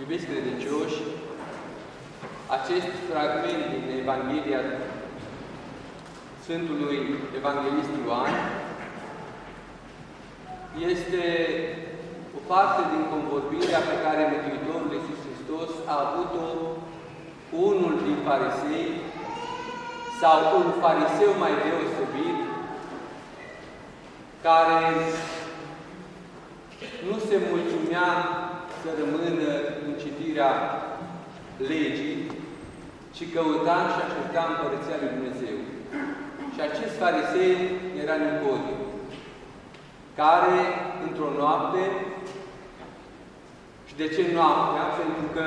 Iubiți credincioși, acest fragment din Evanghelia Sfântului Evanghelist Ioan este o parte din convorbirea pe care Mântuitorul Iisus Hristos a avut-o cu unul din farisei sau un fariseu mai deosebit care nu se mulțumea să rămână în citirea legii, ci căuta și aștepta Împărăția Lui Dumnezeu. Și acest fariseu era Nicodiu, care, într-o noapte, și de ce noaptea? Pentru că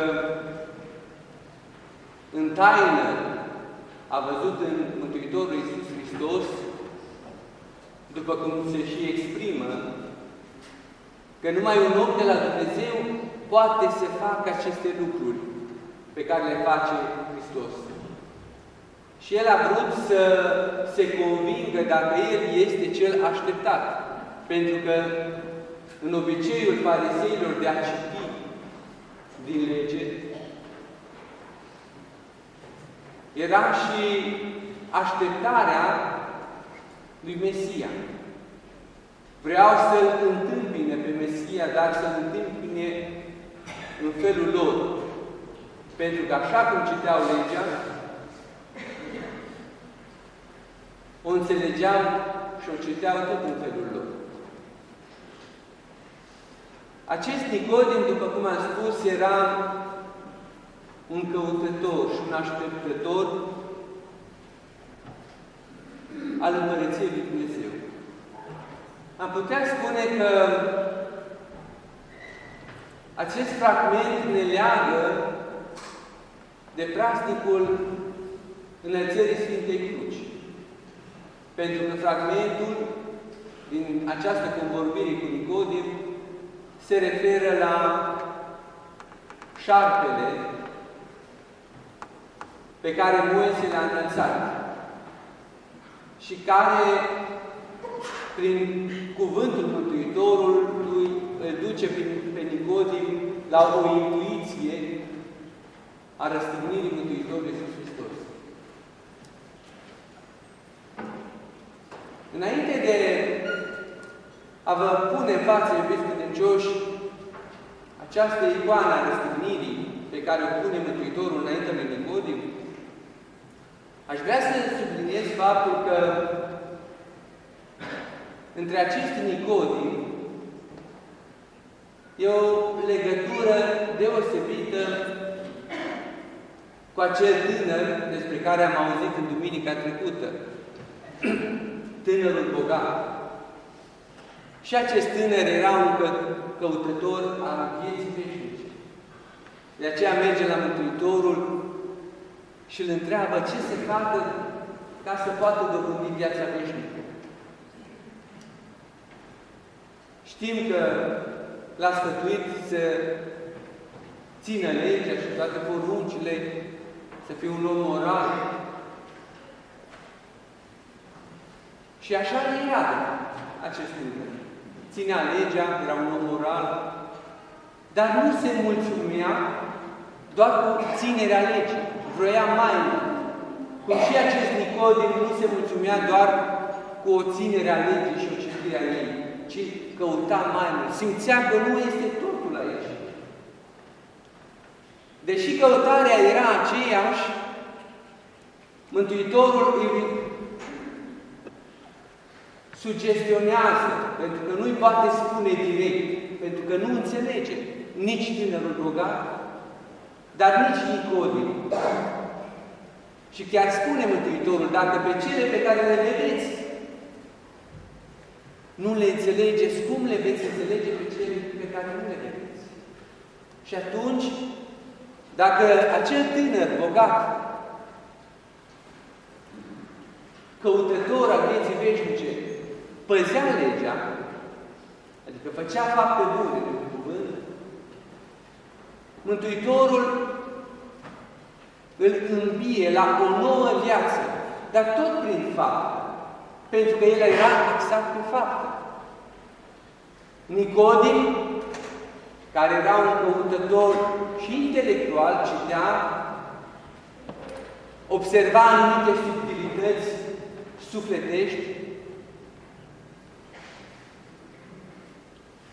în taină a văzut în Mântuitorul Iisus Hristos, după cum se și exprimă, că numai un om de la Dumnezeu poate să facă aceste lucruri pe care le face Hristos. Și el a vrut să se convingă dacă el este cel așteptat. Pentru că în obiceiul fariseilor de a citi din lege, era și așteptarea lui Mesia. Vreau să-L întâmpine pe Mesia, dar să-L întâmpine în felul lor. Pentru că așa cum citeau legea, o înțelegeau și o citeau tot în felul lor. Acest Nicodim, după cum am spus, era un căutător și un așteptător al Împărăției Lui Dumnezeu. Am putea spune că acest fragment ne leagă de practicul înălțării Sfintei Cruci. Pentru că fragmentul din această convorbire cu Nicodim se referă la șarpele pe care Moise l-a înălțat și care, prin cuvântul Mântuitorului, îl duce pe Nicodim la o intuiție a răstăgnirii Mântuitorului Iisus Hristos. Înainte de a vă pune în față, iubiți credincioși, această icoană a răstăgnirii pe care o pune Mântuitorul înainte de Nicodim, aș vrea să subliniez faptul că între acest Nicodim e o legătură deosebită cu acel tânăr despre care am auzit în duminica trecută. Tânărul bogat. Și acest tânăr era un că, căutător al vieții veșnice. De aceea merge la Mântuitorul și îl întreabă ce se facă ca să poată dobândi viața veșnică. Știm că l-a sfătuit să țină legea și toate poruncile, să fie un om moral. Și așa era acest tânăr. Ținea legea, era un om moral, dar nu se mulțumea doar cu ținerea legii. Vroia mai mult. Cum și acest Nicodim nu se mulțumea doar cu o ținere a legii și o citire a ei, ci căuta mai mult. Simțea că nu este totul aici. Deși căutarea era aceeași, Mântuitorul îi sugestionează, pentru că nu-i poate spune direct, pentru că nu înțelege nici tânărul bogat, dar nici Nicodim. Și chiar spune Mântuitorul, dacă pe cele pe care le vedeți, nu le înțelegeți, cum le veți înțelege pe cele pe care nu le vedeți? Și atunci, dacă acel tânăr bogat, căutător al vieții veșnice, păzea legea, adică făcea fapte bune de cuvânt, Mântuitorul îl învie la o nouă viață, dar tot prin fapte, pentru că el era exact pe fapte. Nicodim care era un căutător și intelectual, citea, observa anumite subtilități sufletești,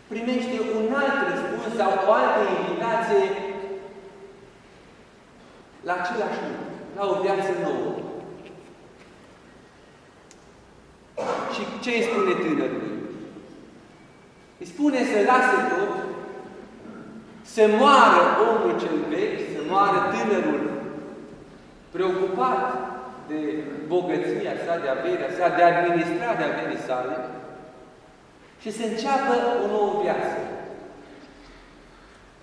primește un alt răspuns sau o altă invitație la același lucru, la o viață nouă. Și ce îi spune tânărului? Îi spune să lase tot, să moară omul cel vechi, să moară tânărul preocupat de bogăția sa, de averea sa, de administra de averii sale și să înceapă o nouă viață.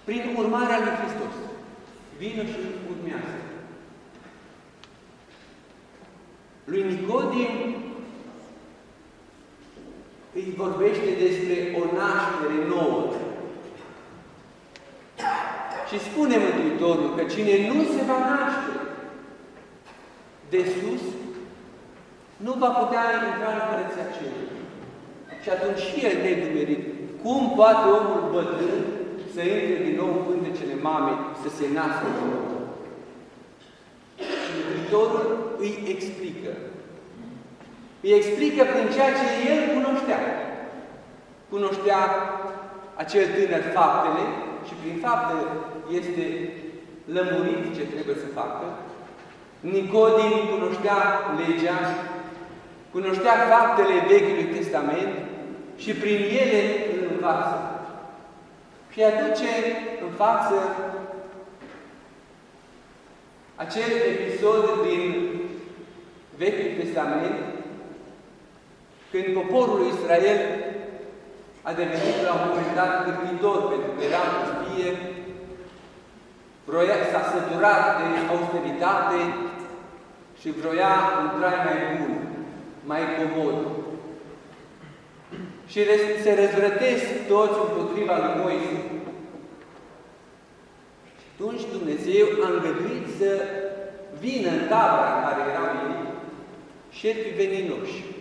Prin urmarea lui Hristos. Vină și urmează. Lui Nicodim îi vorbește despre o naștere nouă. Și spune Mântuitorul că cine nu se va naște de sus, nu va putea intra în Împărăția Cerului. Și atunci și el nedumerit. Cum poate omul bătrân să intre din nou în pântecele mamei, să se nască din nou? Și Mântuitorul îi explică îi explică prin ceea ce el cunoștea. Cunoștea acel tânăr faptele și prin fapte este lămurit ce trebuie să facă. Nicodim cunoștea legea, cunoștea faptele Vechiului Testament și prin ele îl învață. Și aduce în față acel episod din Vechiul Testament când poporul lui Israel a devenit la un moment dat cârpitor, pentru că era în pustie, s-a săturat de austeritate și vroia un trai mai bun, mai comod. Și se răzvrătesc toți împotriva lui Moise. Și atunci Dumnezeu a îngăduit să vină în tabăra în care erau ei șerpi veninoși.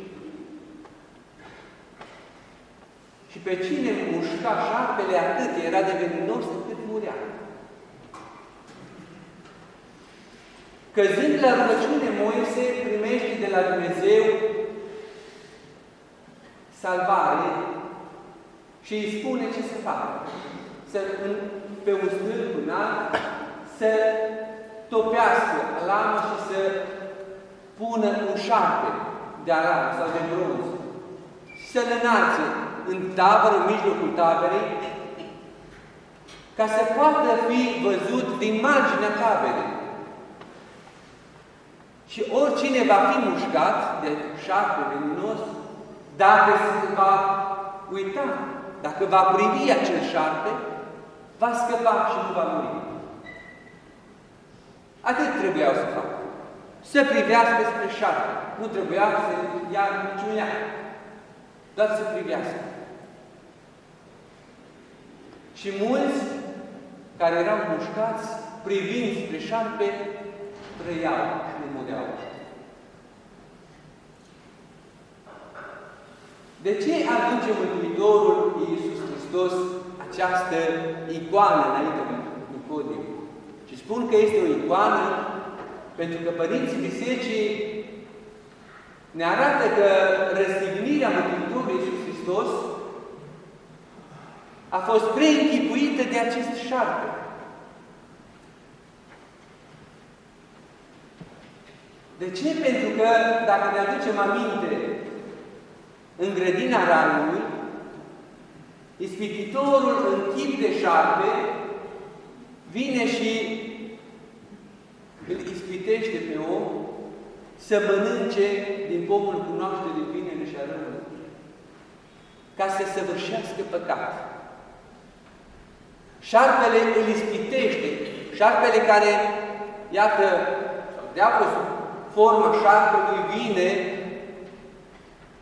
Și pe cine mușca șarpele atât era de veninos încât murea. Căzând la rugăciune, Moise primește de la Dumnezeu salvare și îi spune ce să facă. Să, pe un stâlp înalt, să topească lamă și să pună un șarpe de arar sau de bronz și să-l înalțe în tabără, în mijlocul taberei, ca să poată fi văzut din marginea taberei. Și oricine va fi mușcat de șarpe veninos, dacă se va uita, dacă va privi acel șarpe, va scăpa și nu va muri. Atât trebuiau să facă. Să privească spre șarpe. Nu trebuia să ia niciun ea. Doar să privească. Și mulți care erau mușcați, privind spre șarpe, trăiau și nu mureau. De ce aduce Mântuitorul Iisus Hristos această icoană înainte de Nicodim? Și spun că este o icoană pentru că Părinții Bisericii ne arată că răstignirea Mântuitorului Iisus Hristos a fost preînchipuită de acest șarpe. De ce? Pentru că, dacă ne aducem aminte, în grădina Raiului, ispititorul în chip de șarpe vine și îl ispitește pe om să mănânce din pomul cunoașterii binele și a răului, ca să săvârșească păcat. Șarpele îl ispitește. Șarpele care, iată, deapă sub forma șarpelui vine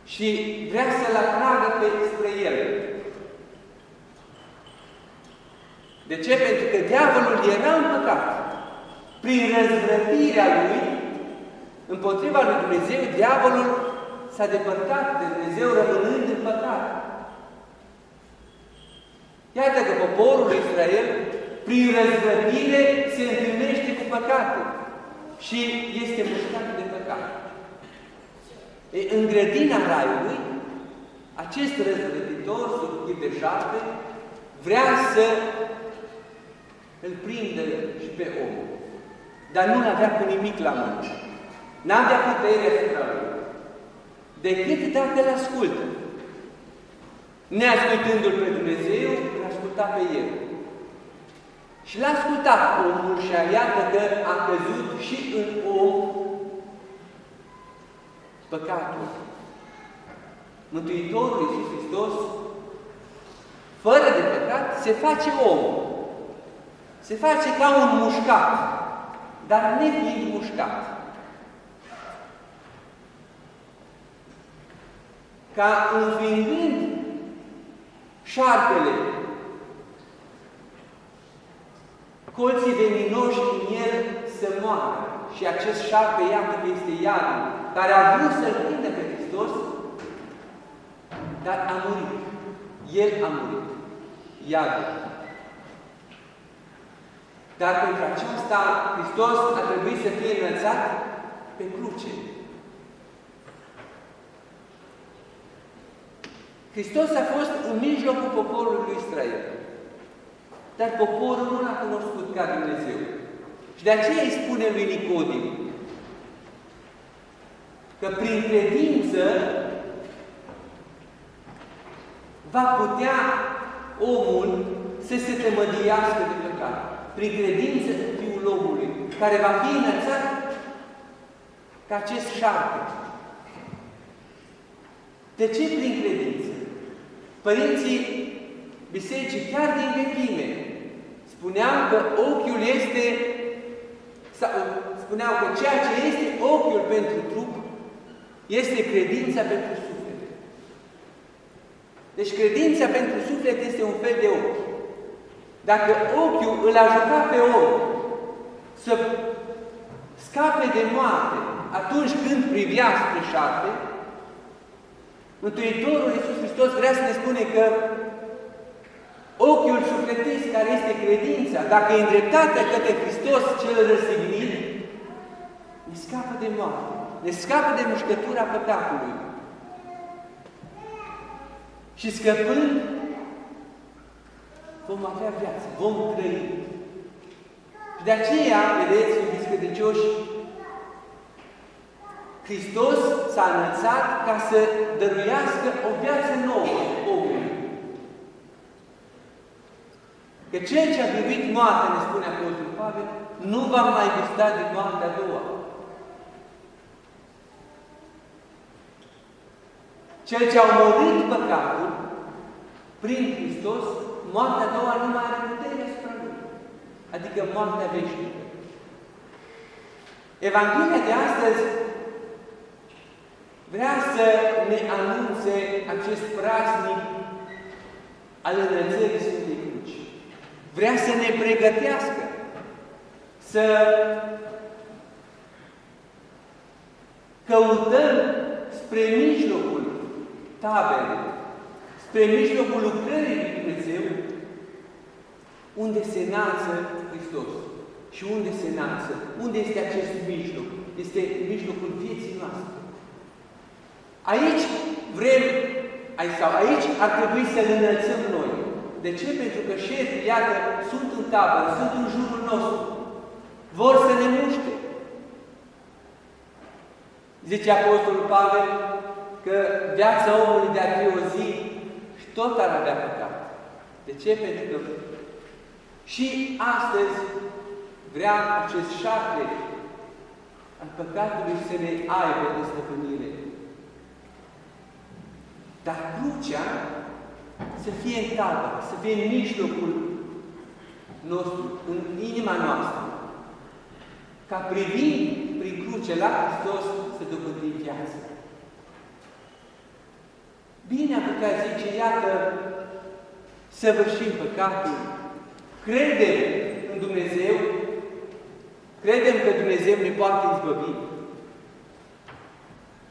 și vrea să-l atragă pe spre el. De ce? Pentru că diavolul era în păcat. Prin răzvrătirea lui, împotriva lui Dumnezeu, diavolul s-a depărtat de Dumnezeu rămânând în păcat. Iată că poporul Israel, prin răzvătire, se întâlnește cu păcatul și este mușcat de păcat. E, în grădina Raiului, acest răzvrătitor, sub chip de șarpe, vrea să îl prindă și pe om. Dar nu l-avea cu nimic la mână. N-avea putere asupra lui. Decât dacă îl ascultă. Neascultându-L pe Dumnezeu, îl asculta pe El. Și l-a ascultat omul și iată că a căzut și în om păcatul. Mântuitorul Iisus Hristos, fără de păcat, se face om. Se face ca un mușcat, dar nefiind mușcat. Ca înfingând șarpele, colții veninoși în el să moară. Și acest șarpe, iată că este iarul, care a vrut să-L prindă pe Hristos, dar a murit. El a murit. Iarul. Dar pentru aceasta Hristos a trebuit să fie înălțat pe cruce. Hristos a fost în mijlocul poporului lui Israel. Dar poporul nu l-a cunoscut ca Dumnezeu. Și de aceea îi spune lui Nicodim că prin credință va putea omul să se temădiască de păcat. Prin credință în Fiul omului, care va fi înălțat ca acest șarpe. De ce prin credință? Părinții bisericii, chiar din vechime, spuneau că ochiul este, sau, spuneau că ceea ce este ochiul pentru trup, este credința pentru suflet. Deci credința pentru suflet este un fel de ochi. Dacă ochiul îl ajuta pe om să scape de moarte atunci când privea spre șarpe, Mântuitorul Iisus Hristos vrea să ne spune că ochiul sufletesc care este credința, dacă e îndreptată către Hristos cel răsignit, ne scapă de moarte, ne scapă de mușcătura păcatului. Și scăpând, vom avea viață, vom trăi. Și de aceea, vedeți, iubiți credincioși, Hristos s-a înălțat ca să dăruiască o viață nouă omului. Că cel ce a privit moartea, ne spune Apostolul Pavel, nu va mai gusta de moartea a doua. Cel ce a omorât păcatul, prin Hristos, moartea a doua nu mai are putere asupra lui. Adică moartea veșnică. Evanghelia de astăzi vrea să ne anunțe acest praznic al înălțării Sfântei Cruci. Vrea să ne pregătească să căutăm spre mijlocul taberei, spre mijlocul lucrării lui Dumnezeu, unde se înalță Hristos. Și unde se înalță? Unde este acest mijloc? Este mijlocul vieții noastre. Aici vrem, sau aici ar trebui să ne înălțăm noi. De ce? Pentru că șefii, iată, sunt în tabără, sunt în jurul nostru. Vor să ne muște. Zice Apostolul Pavel că viața omului de a fi o zi și tot ar avea păcat. De ce? Pentru că și astăzi vrea acest șapte al păcatului să ne aibă de stăpânire. Dar crucea să fie în tabă, să fie în mijlocul nostru, în inima noastră. Ca privind prin cruce la Hristos să dobândim viață. Bine a putea zice, iată, săvârșim păcatul, credem în Dumnezeu, credem că Dumnezeu ne poate izbăvi,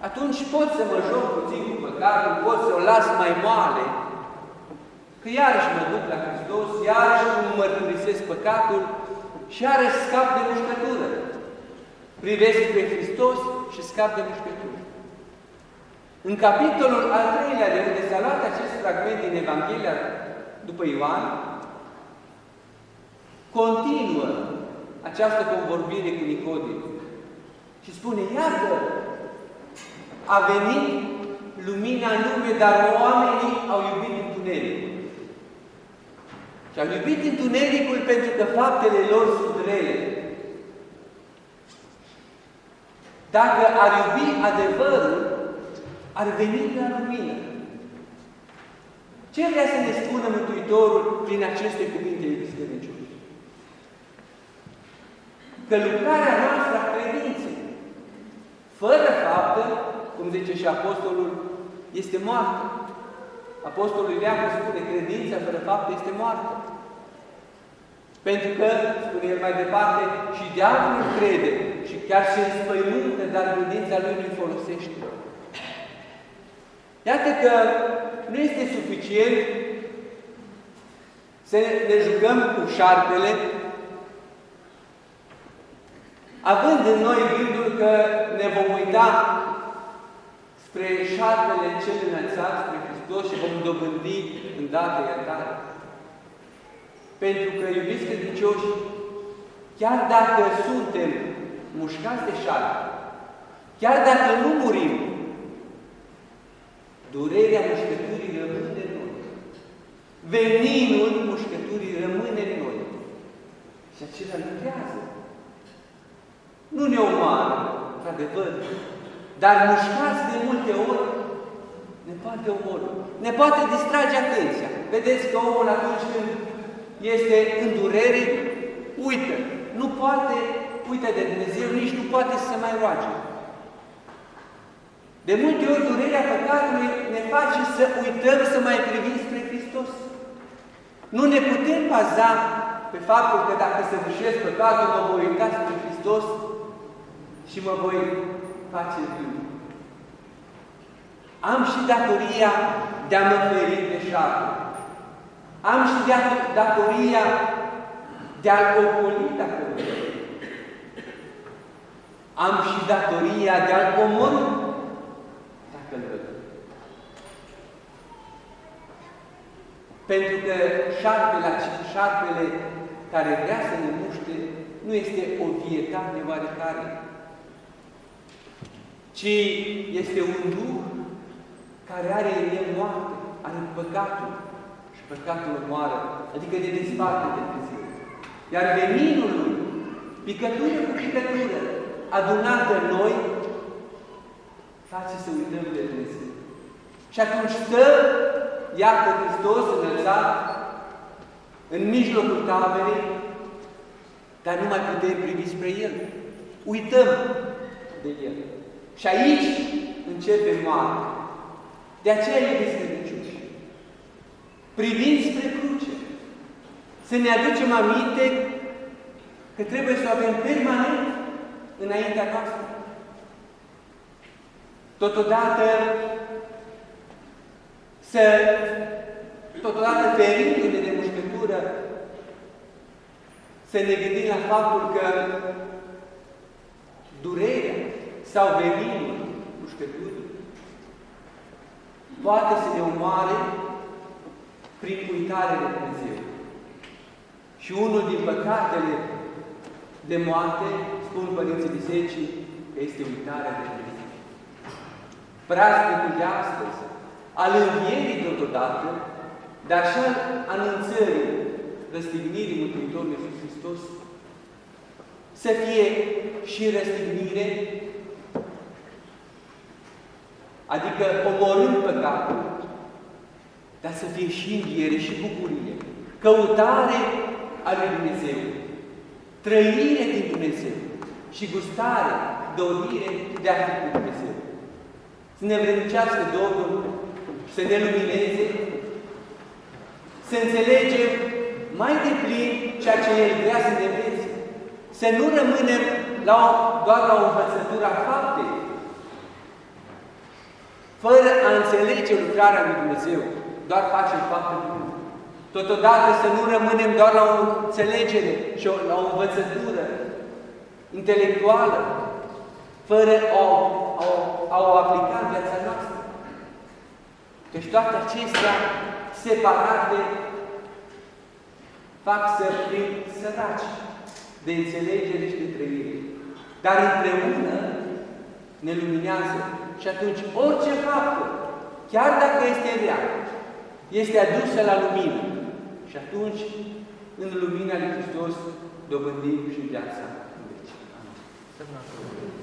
atunci pot să mă joc puțin cu păcatul, pot să o las mai moale, Că iarăși mă duc la Hristos, iarăși îmi mărturisesc păcatul și iarăși scap de mușcătură. Privesc pe Hristos și scap de mușcătură. În capitolul al treilea, de unde s-a luat acest fragment din Evanghelia după Ioan, continuă această convorbire cu Nicodim și spune, iată, a venit lumina în lume, dar oamenii au iubit întunericul. Și au iubit întunericul pentru că faptele lor sunt rele. Dacă ar iubi adevărul, ar veni la lumină. Ce vrea să ne spună Mântuitorul prin aceste cuvinte, iubiți credincioși? Că lucrarea noastră a credinței, fără faptă, cum zice și Apostolul, este moartă. Apostolul Ileacu spune, credința fără faptă este moartă. Pentru că, spune el mai departe, și diavolul crede și chiar se înspăimântă, dar credința lui nu-i folosește. Iată că nu este suficient să ne jucăm cu șarpele, având în noi gândul că ne vom uita spre șarpele cel înălțat, spre Hristos și vom dobândi îndată iertare. Pentru că, iubiți credincioși, chiar dacă suntem mușcați de șarpe, chiar dacă nu murim, Durerea mușcăturii rămâne în noi. Veninul mușcăturii rămâne în noi. Și acela lucrează. Nu ne omoară, într-adevăr, dar mușcați de multe ori ne poate omorâ. Ne poate distrage atenția. Vedeți că omul atunci când este în durere, uită. Nu poate, uită de Dumnezeu, nici nu poate să se mai roage. De multe ori durerea păcatului ne face să uităm să mai privim spre Hristos. Nu ne putem baza pe faptul că dacă să săvârșesc păcatul, mă voi uita spre Hristos și mă voi face viu. Am și datoria de a mă feri de șapte. Am și datoria de a-L ocoli dacă Am și datoria de a-L omorâ călători. Pentru că șarpele, șarpele care vrea să ne muște nu este o vietate oarecare, ci este un duh care are în el moarte, are păcatul și păcatul moară, adică ne desparte de Dumnezeu. Iar veninul lui, picătură cu picătură, adunată în noi, face să uităm de Dumnezeu. Și atunci stă, iată Hristos înălțat, în mijlocul taberei, dar nu mai putem privi spre El. Uităm de El. Și aici începe moartea. De aceea, iubiți credincioși, privind spre cruce, să ne aducem aminte că trebuie să o avem permanent înaintea noastră. Totodată, să, totodată ferindu-ne de mușcătură, să ne gândim la faptul că durerea sau veninul mușcăturii poate să ne omoare prin uitare de Dumnezeu. Și unul din păcatele de moarte, spun Părinții Bisericii, este uitarea de Dumnezeu praznicul de astăzi, al învierii totodată, dar și al anunțării răstignirii Mântuitorului Iisus Hristos, să fie și răstignire, adică omorând păcatul, dar să fie și înviere și bucurie, căutare a lui Dumnezeu, trăire din Dumnezeu. Și gustare, dorire de a fi cu Dumnezeu. Să ne vrednicească Domnul, să ne lumineze, să înțelegem mai deplin ceea ce El vrea să ne vezi, să nu rămânem la o, doar la o învățătură a faptei, fără a înțelege lucrarea lui Dumnezeu, doar facem fapte bune. Totodată să nu rămânem doar la o înțelegere și o, la o învățătură intelectuală, fără a, a, a o aplica în viața noastră. Deci toate acestea separate fac să fim săraci de înțelegere și de trăire. Dar împreună ne luminează. Și atunci orice faptă, chiar dacă este rea, este adusă la lumină. Și atunci, în lumina lui Hristos, dobândim și viața în veci. Amin.